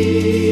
de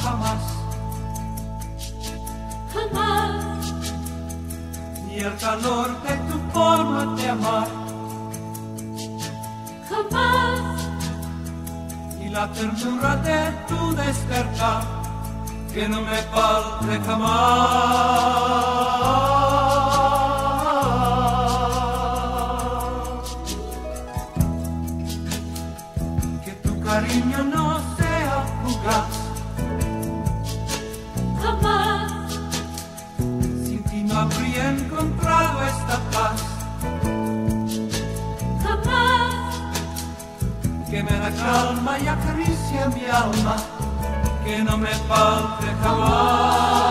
jamás, jamás, ni el calor de tu forma de amar, jamás, ni la ternura de tu despertar, que no me falte jamás. La calma y acaricia mi alma, que no me falte jamás.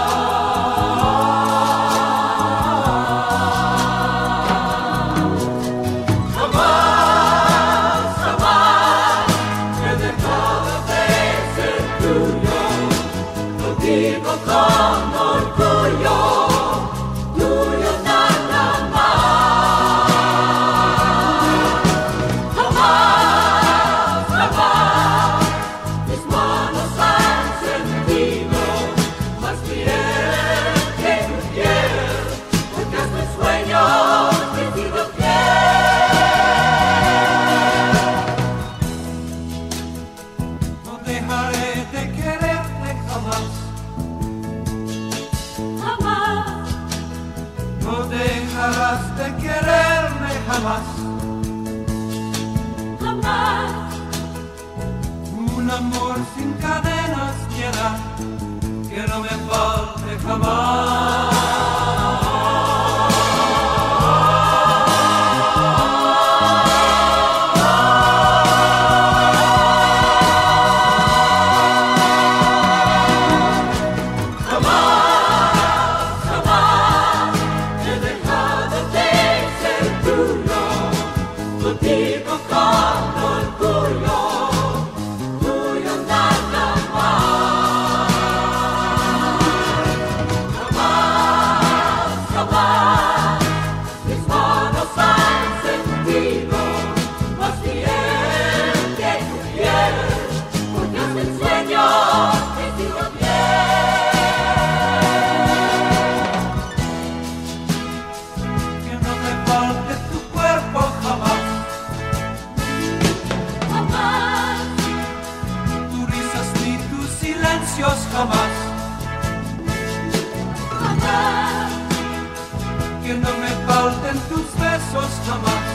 no me falten tus besos jamás.